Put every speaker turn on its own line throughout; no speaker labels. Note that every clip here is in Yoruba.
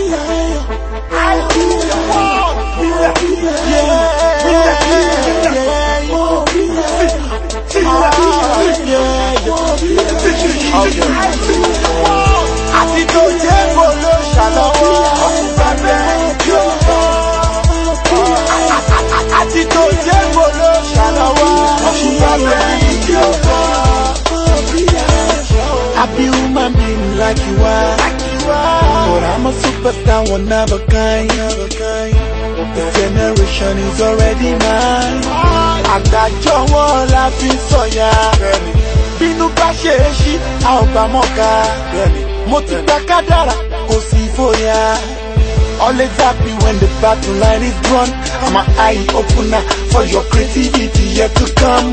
àti tó jẹ́ kó ló ṣàlọ́wọ́ ọ̀sùnbà bẹ́ẹ̀ tí ó fọ́. àti tó jẹ́ kó ló ṣàlọ́wọ́ ọ̀sùnbà bẹ́ẹ̀ tí ó fọ́. happy woman being like you are. But I'm a superstar, one of a kind. This generation is already mine. I got your fi sọ̀yà. in so ṣe é ṣí, a ò bá mọ̀ ká. Mo kádàrà, kò sí Always happy when the battle line is drawn. I'm an eye opener for your creativity yet to come.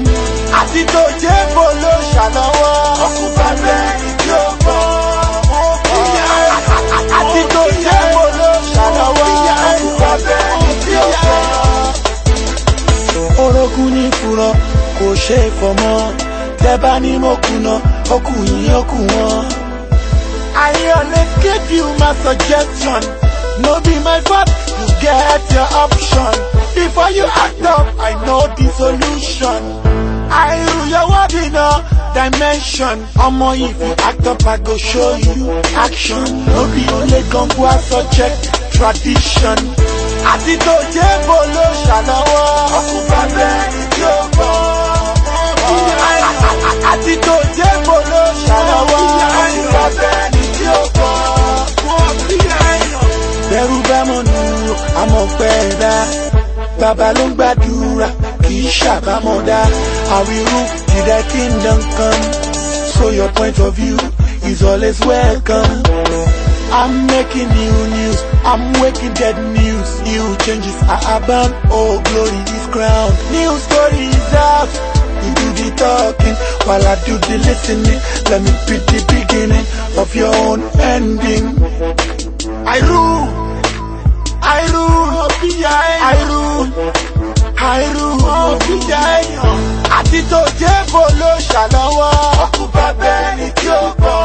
Àti did jẹ́ bolo ṣàlọ́wọ́. ṣe é fọmọ́ tẹ́bá mo kùnà okù yín wọn. I always give you my suggestion, no be my fault, you get your option. Before you act up, I know the solution. I rule your world in dimension. Ọmọ if you act up, I go show you action. No be only gangua subject tradition. Àti tó jẹ́ bolo ṣàlọ́wọ́. Ọkùnrin bẹ́ẹ̀ bẹ́rù bá mọ̀ nù àmọ̀pẹ́ dá bàbá ló ń gbàdúrà kì í ṣàbámọ̀ dá àwírú kingdom come so your point of view is always welcome. I'm making new news, I'm waking dead news. New changes are abound, oh glory is crowned. New stories out, you do the talking while I do the listening. Let me be the beginning of your own ending. I rule. àìrù àìrù àìrù wọn fi jẹ èèyàn àti tó jébò ló ṣàlọ́wọ́. ọkùnrin bẹ́ẹ̀ ni tí ó gbọ́.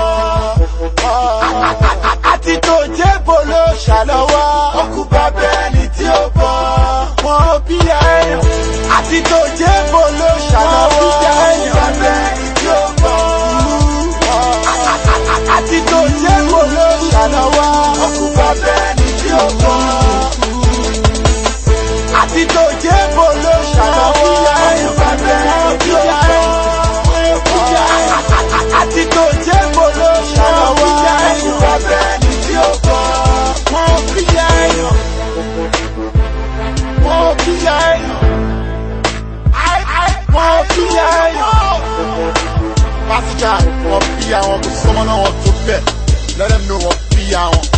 àti tó jébò ló ṣàlọ́wọ́. ọkùnrin bẹ́ẹ̀ ni tí ó gbọ́. wọn fi jẹ èèyàn àti tó jébò ló ṣàlọ́wọ́. ọkùnrin ni tí ó gbọ́. Ti tó jẹ́ bò ló ṣàlọ́wọ́. Àti tó jẹ́ bò ló ṣàlọ́wọ́. Wọ́n fi yá ẹ̀yàn. Wọ́n fi yá ẹ̀yàn. Wọ́n fi yá ẹ̀yàn. Pásítà, wọ́n fi àwọn kò sọ́mọ́ náà wọ́n tó bẹ̀. Let them know wọ́n fi àwọn.